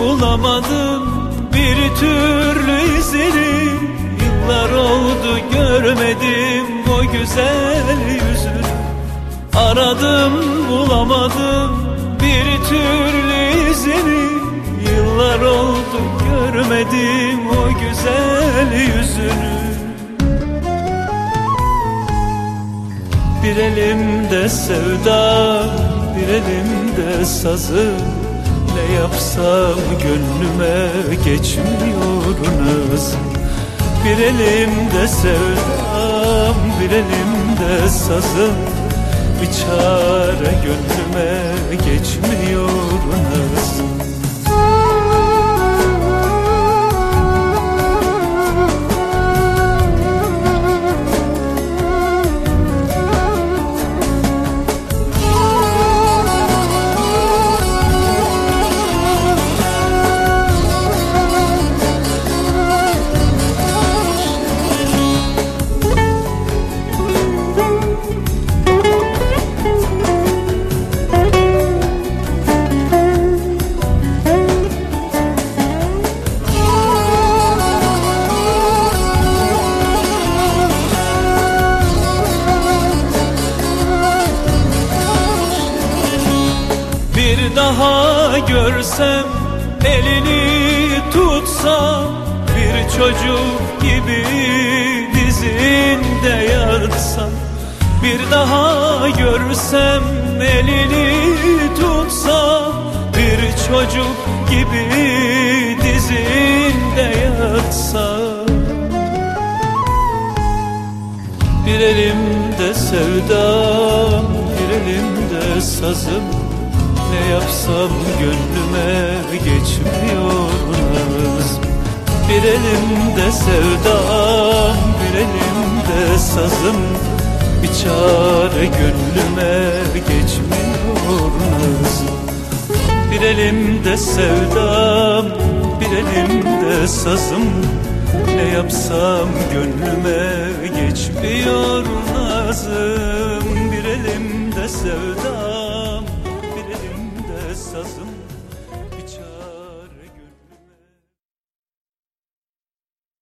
bulamadım bir türlü izini. Yıllar oldu görmedim o güzel yüzünü. Aradım bulamadım bir türlü izini. Yıllar oldu görmedim o güzel yüzünü. Bir elimde sevda, bir elimde sazı Ne yapsam gönlüme geçmiyor nazım Bir elimde sevdam, bir elimde sazım. Bir çare gönlüme geçmiyor Bir daha görsem elini tutsam Bir çocuk gibi dizinde yatsam Bir daha görsem elini tutsam Bir çocuk gibi dizinde yatsam Bir elimde sevdam, bir elimde sazım Ne yapsam gönlüme geçmiyor nazım Bir elimde sevdam, bir elimde sazım. Bir çare gönlüme geçmiyor nazım Bir elimde sevdam, bir elimde sazım. Ne yapsam gönlüme geçmiyor nazım. Bir elimde sevda sazım